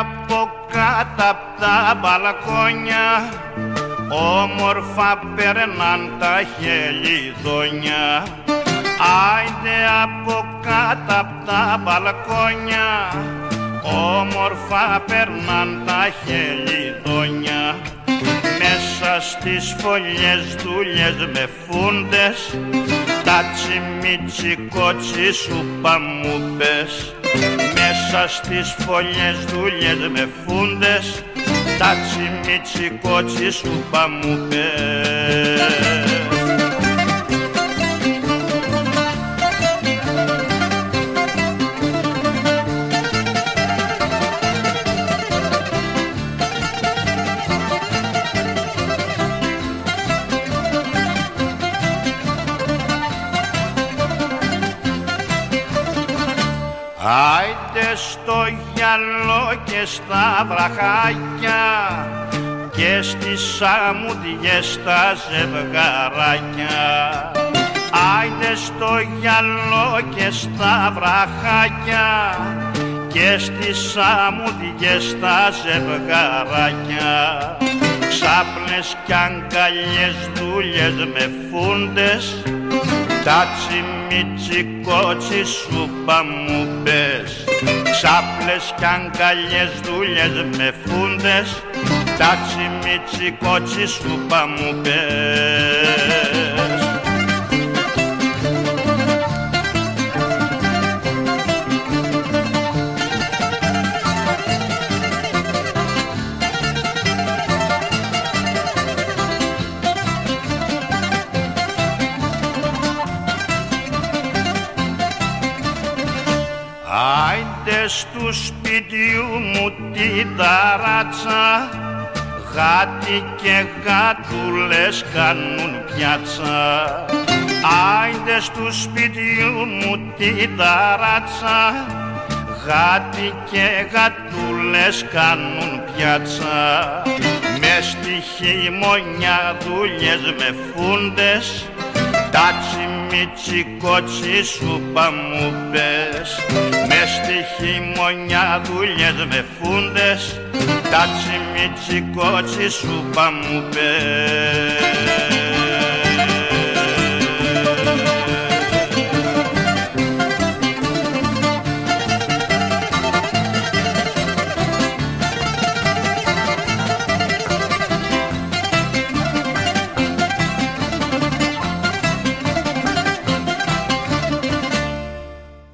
από κάτω απ' τα μπαλκόνια όμορφα περνάν τα χελιδόνια. Άιντε από κάτω απ' τα μπαλκόνια όμορφα περνάν τα χελιδόνια. Μέσα στις φωλιές δουλειές με φούντες τα τσιμίτσι κότσι σου μου πες μέσα στις φωλιές δουλειές με φούντες τα τσιμίτσι κότσι σου μου πες. Άιντε στο γυαλό και στα βραχάκια και στις αμμουδιές τα ζευγαράκια. Άιντε στο γυαλό και στα βραχάκια και στις αμμουδιές τα ζευγαράκια. Ξάπνες κι αγκαλιές δουλειές με φούντες τα τσιμιτσικότσι σου μου πες. Ξάπλες κι αγκαλιές δουλειές με φούντες. Τα τσιμιτσικότσι σου μου πες Άιντε στου σπιτιού μου την ταράτσα Γάτι και γάτουλες κάνουν πιάτσα. Άιντε στου σπιτιού μου την ταράτσα Γάτι και γατούλες κάνουν πιάτσα. Με στη χειμωνιά δουλειές με φούντες τα τσιμιτσικότσι σου μου πες. Μες στη χειμωνιά δουλειές με φούντες. Τα τσιμιτσικότσι σου μου πες